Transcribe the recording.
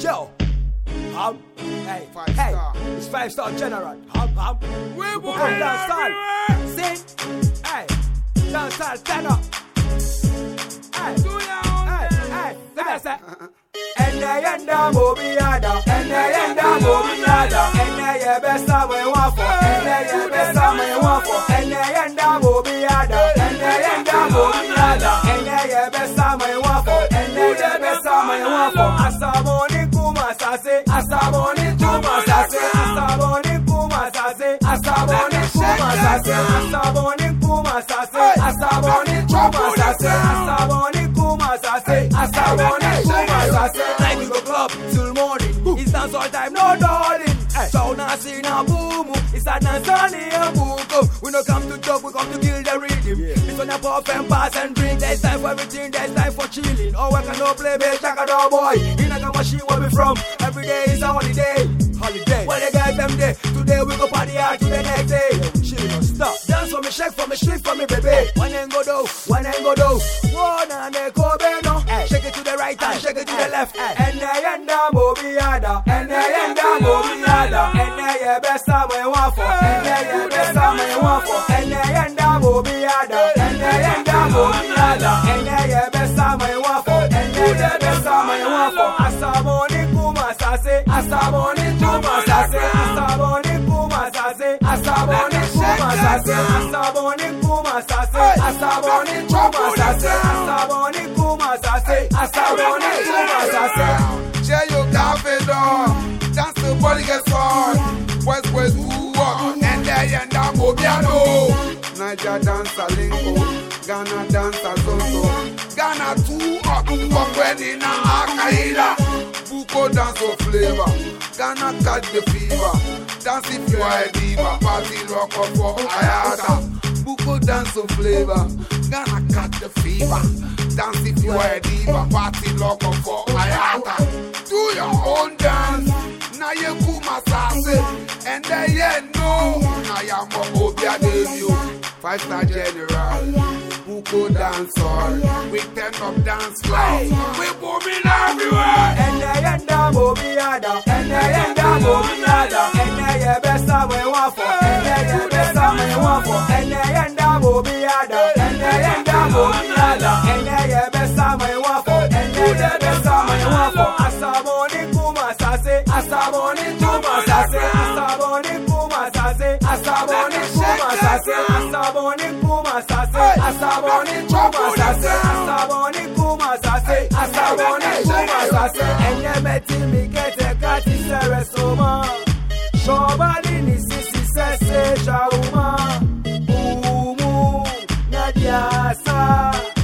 Yo, hum, hey, Five hey, star. it's five star general. Hum, hum. We Come boy dance everywhere. Sing, hey, dance all, stand up. Hey, Do your own hey, hey, let me say. Ene yenda mobiada, ene yenda mobiada, ene ye besa me wafo, ene ye besa me wafo, ene yenda sase, asaboni kuma sase, asaboni kuma sase, asaboni kuma sase, asaboni kuma sase. Like we go club till morning, it's dance all time, no darling. So now see now boom, it's a dance on here, boom. We no come to talk, we come to kill the rhythm. This one a puff and pass and drink. There's time for everything, there's time for chilling. Oh, I can no play, babe, check it out, boy. In a machine where we from, every day is a. Holiday. For me, shake for me, shake for me, baby. One ain't go do, one ain't go do. One and they go no. Shake it to the right hand, shake it to the left. And they end up mobiada, and they end up mobiada, and yeah best time we want for, and yeah best time we want for, and they end up mobiada, and they end up mobiada, and yeah best time we want for, and yeah best time we want for. Asaboni kuma sase, asaboni kuma sase, asaboni kuma sase, asaboni kuma sase, asaboni kuma sase, asaboni kuma sase. Share your cafe door. Dance the body gets hard. West West who oh. walk. And there and down Mobiano. Niger dance a lingo. Ghana dance a zonzo. Ghana two oh, up. Oh, when in. Bukom dance of flavor. Ghana catch the fever. Dance if you a diva. Party rock up for Ayata. Bukom dance of flavor. Ghana catch the fever. Dance if you are a diva. Party rock up for Ayata. Do your own dance. Na ye kuma sase. And then ye know. Na ya mo obia debut. Five star general. Bukom dance all. We turn up dance floor. We booming everywhere. And they end up mobiada, and they end up mobiada, and they yeah best time we want for, and they yeah best time we want for, and they end up mobiada, and they end up and they yeah best time we want for, and they yeah best time we want for. Asaboni kuma sase, kuma sase, kuma sase, asaboni kuma sase, asaboni kuma sase, asaboni kuma sase, sese